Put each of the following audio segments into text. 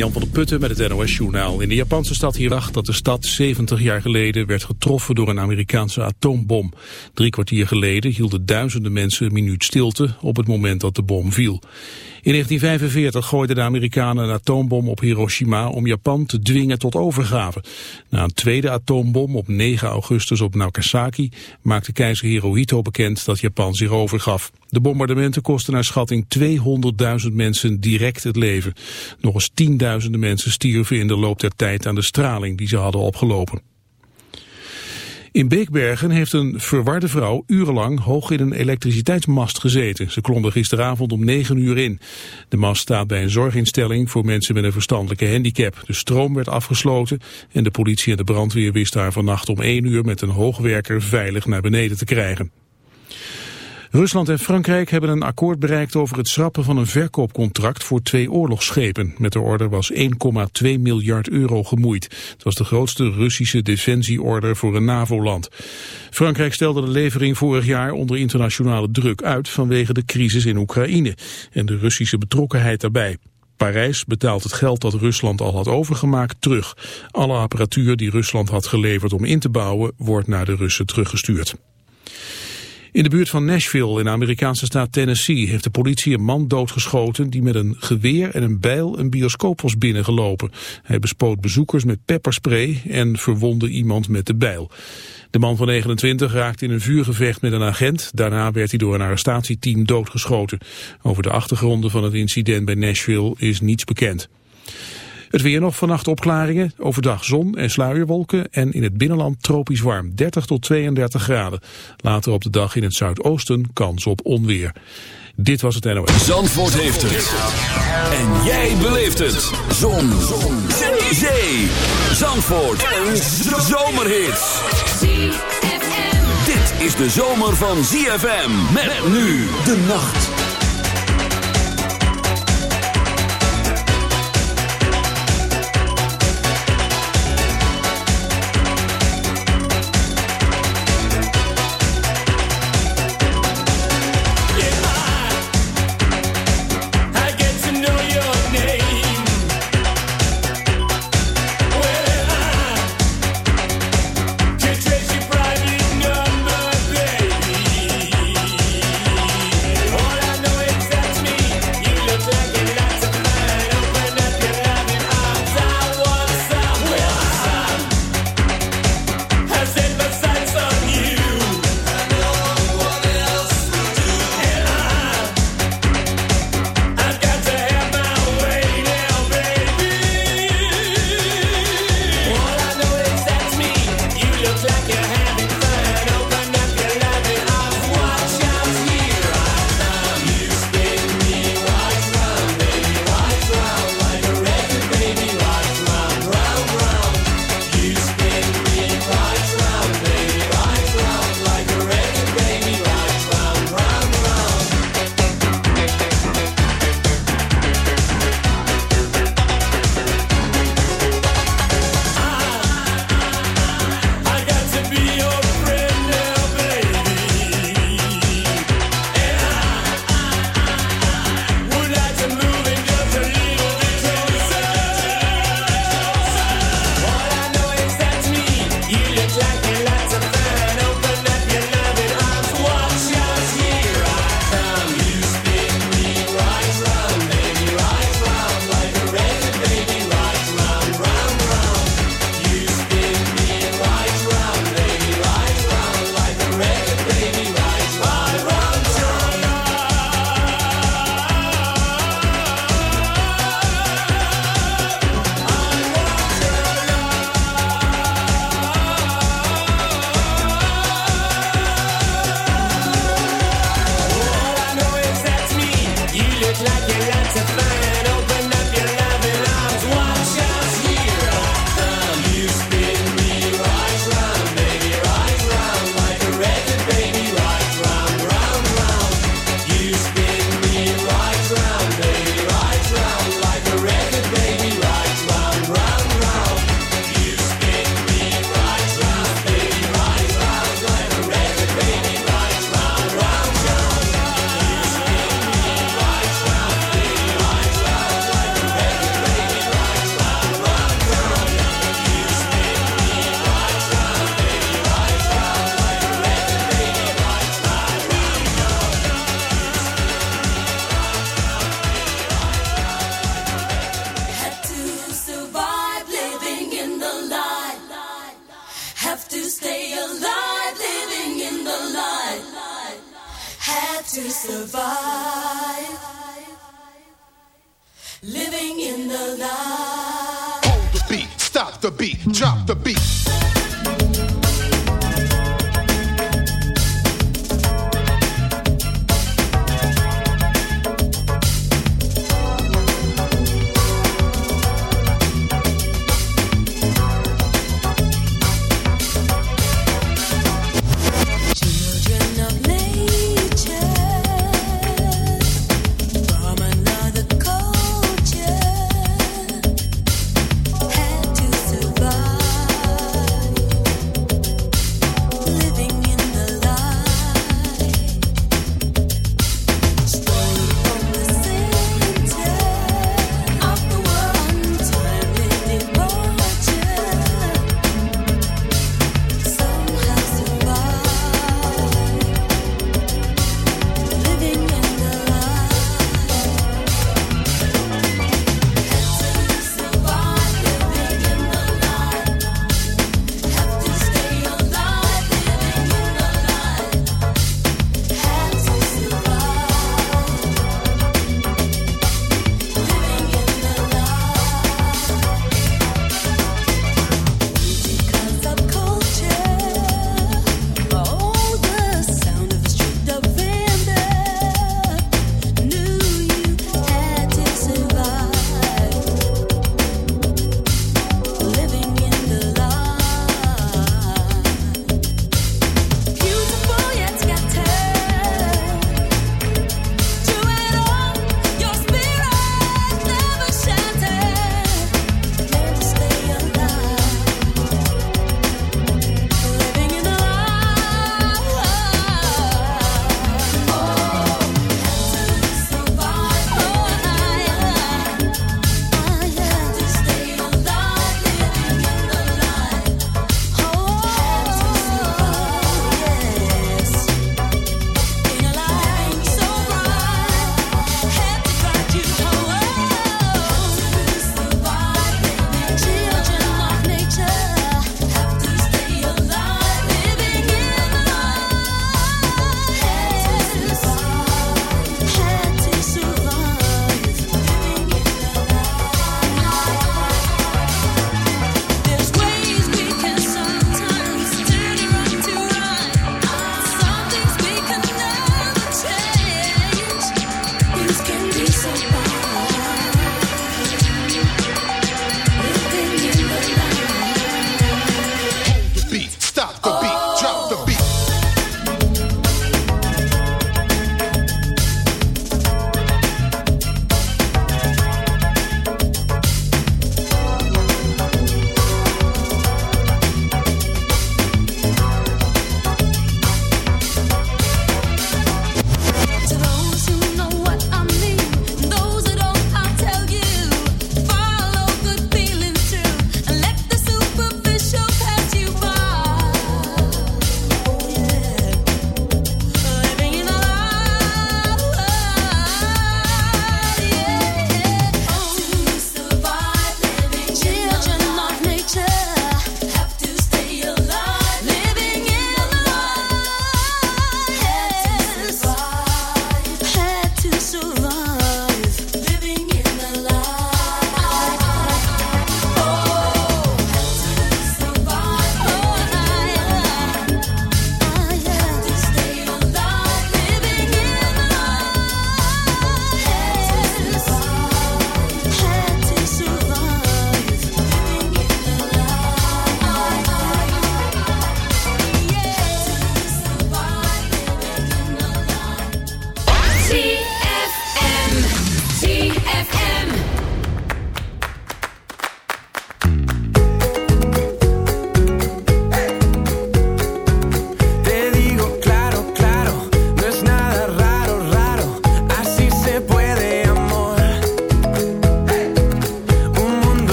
Jan van der Putten met het NOS-journaal. In de Japanse stad Hirach dat de stad 70 jaar geleden werd getroffen door een Amerikaanse atoombom. Drie kwartier geleden hielden duizenden mensen een minuut stilte op het moment dat de bom viel. In 1945 gooiden de Amerikanen een atoombom op Hiroshima om Japan te dwingen tot overgave. Na een tweede atoombom op 9 augustus op Nagasaki maakte keizer Hirohito bekend dat Japan zich overgaf. De bombardementen kosten naar schatting 200.000 mensen direct het leven. Nog eens tienduizenden mensen stierven in de loop der tijd aan de straling die ze hadden opgelopen. In Beekbergen heeft een verwarde vrouw urenlang hoog in een elektriciteitsmast gezeten. Ze klom er gisteravond om 9 uur in. De mast staat bij een zorginstelling voor mensen met een verstandelijke handicap. De stroom werd afgesloten en de politie en de brandweer wisten haar vannacht om 1 uur met een hoogwerker veilig naar beneden te krijgen. Rusland en Frankrijk hebben een akkoord bereikt over het schrappen van een verkoopcontract voor twee oorlogsschepen. Met de order was 1,2 miljard euro gemoeid. Het was de grootste Russische defensieorder voor een NAVO-land. Frankrijk stelde de levering vorig jaar onder internationale druk uit vanwege de crisis in Oekraïne en de Russische betrokkenheid daarbij. Parijs betaalt het geld dat Rusland al had overgemaakt terug. Alle apparatuur die Rusland had geleverd om in te bouwen wordt naar de Russen teruggestuurd. In de buurt van Nashville in de Amerikaanse staat Tennessee heeft de politie een man doodgeschoten die met een geweer en een bijl een bioscoop was binnengelopen. Hij bespoot bezoekers met pepperspray en verwonde iemand met de bijl. De man van 29 raakte in een vuurgevecht met een agent. Daarna werd hij door een arrestatieteam doodgeschoten. Over de achtergronden van het incident bij Nashville is niets bekend. Het weer nog vannacht opklaringen, overdag zon en sluierwolken en in het binnenland tropisch warm, 30 tot 32 graden. Later op de dag in het zuidoosten kans op onweer. Dit was het NOS. Zandvoort heeft het. En jij beleeft het. Zon. zon. Zee. Zee. Zandvoort. Een zomerhit. Dit is de zomer van ZFM. Met nu de nacht.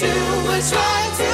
you were trying to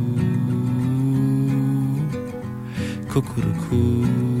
Cuckoo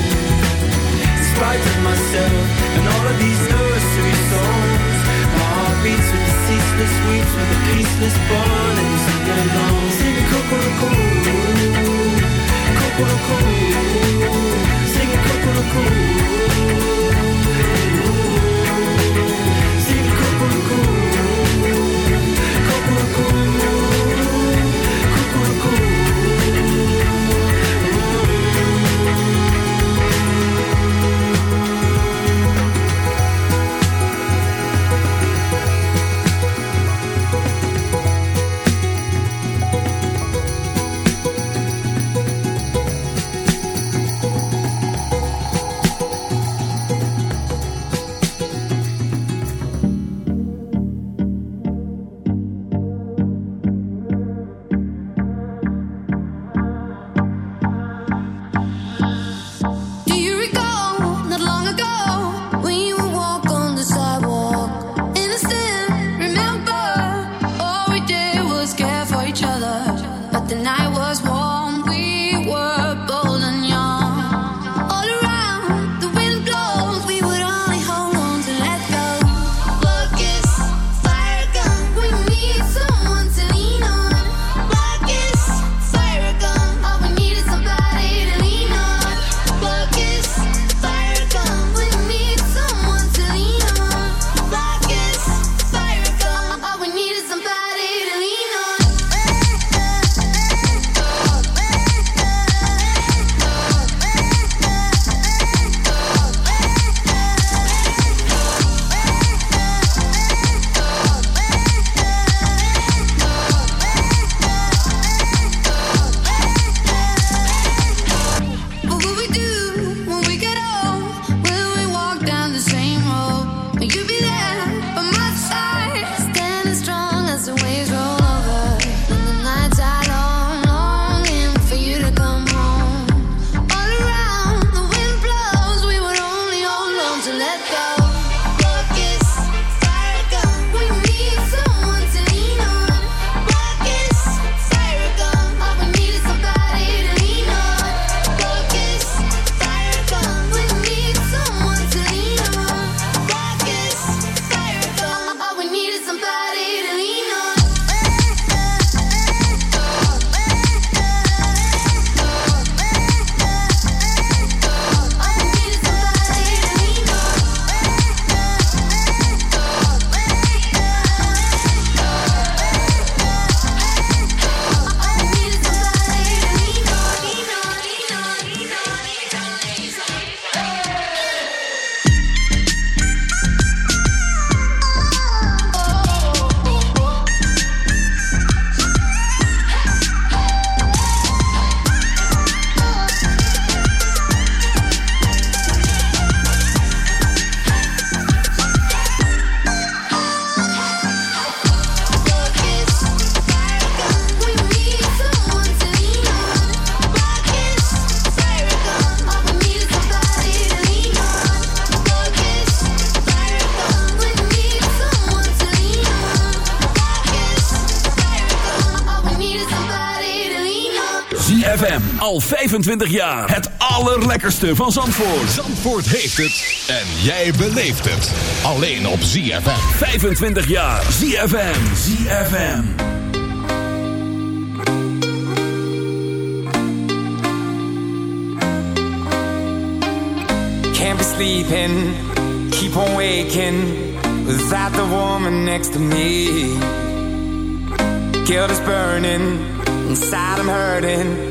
of myself and all of these nursery songs. My heart beats with the ceaseless weeps, with the peaceless burning sing along. Sing sing cuckoo, sing 25 jaar. Het allerlekkerste van Zandvoort. Zandvoort heeft het. En jij beleeft het. Alleen op ZFM. 25 jaar. ZFM. ZFM. Can't be sleeping. Keep on waking. Without the woman next to me. Guilt is burning. Inside I'm hurting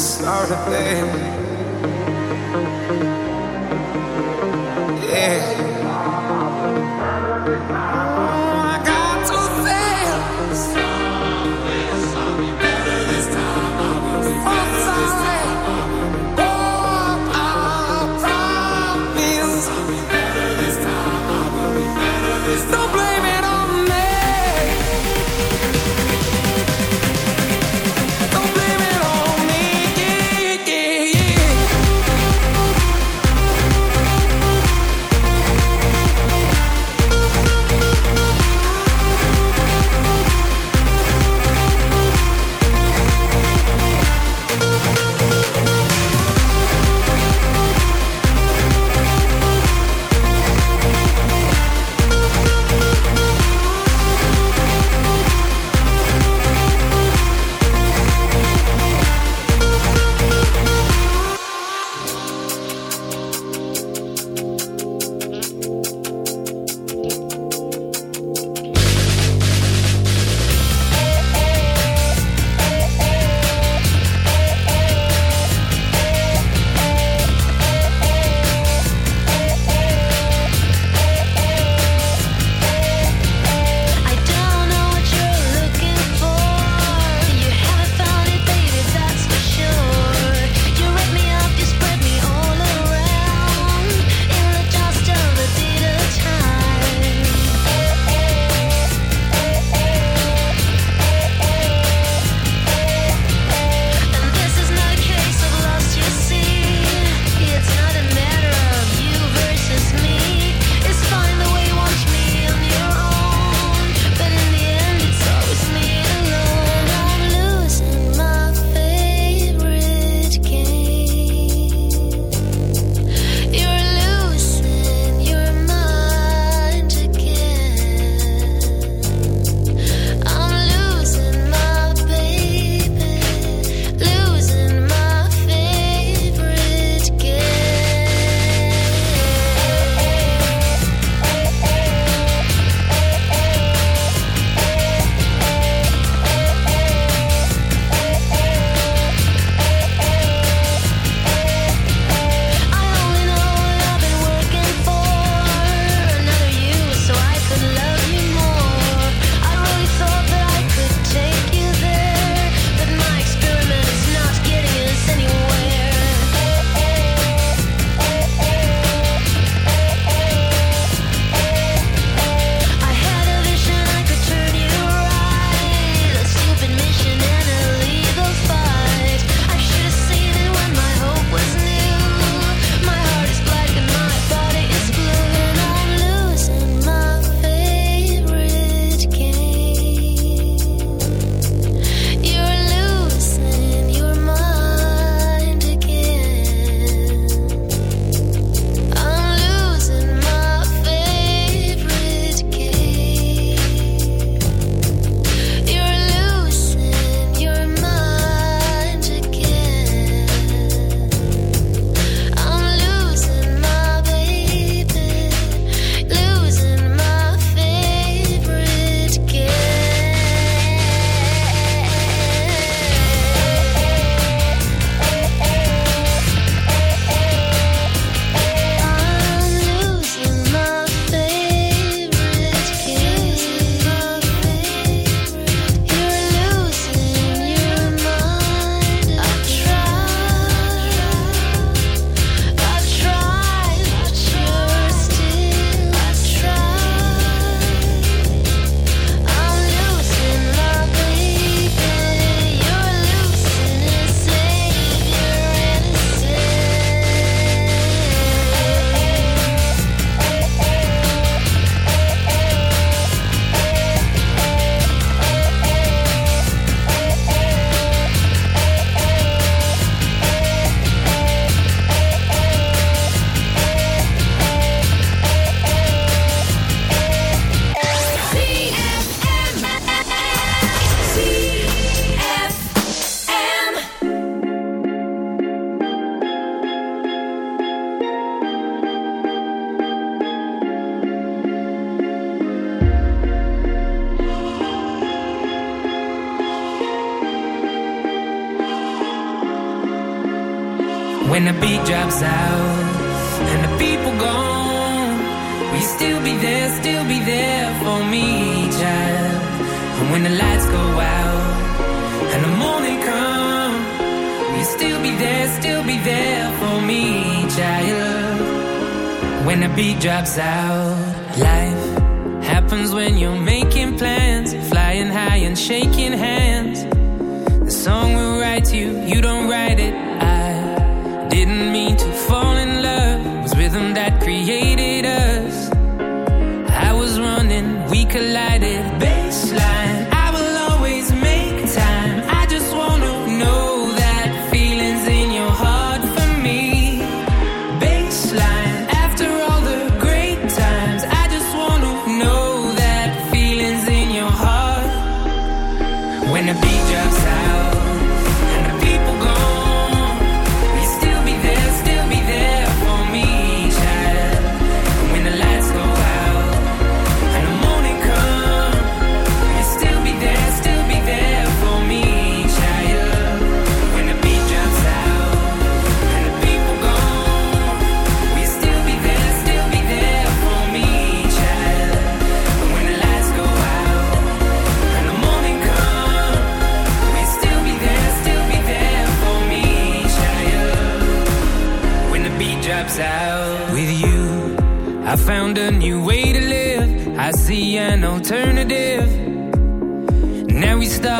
start a flame.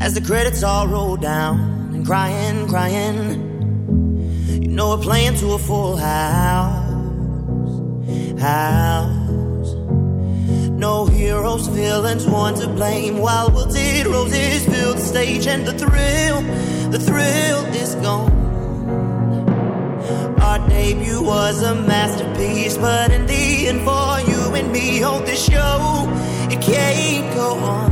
As the credits all roll down. And crying, crying. You know we're playing to a full house. House. No heroes, villains, one to blame. While wilted roses fill the stage, and the thrill, the thrill is gone. Our debut was a masterpiece, but in the end, for you and me on this show, it can't go on.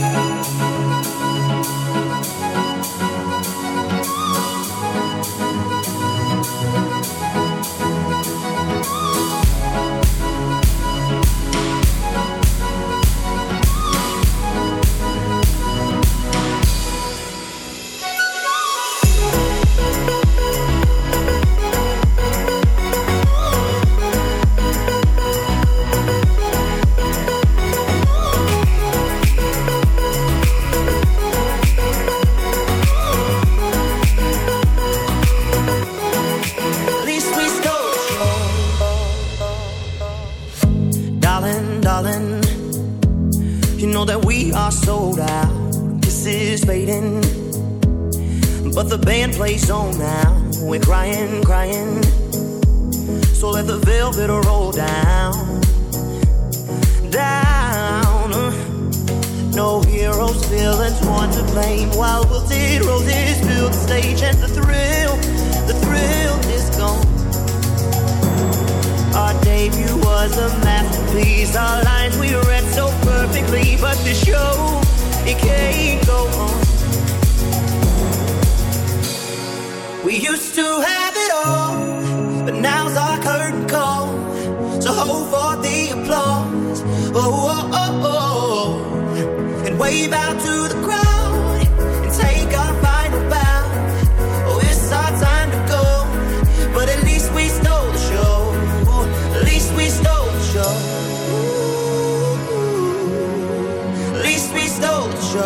At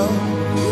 now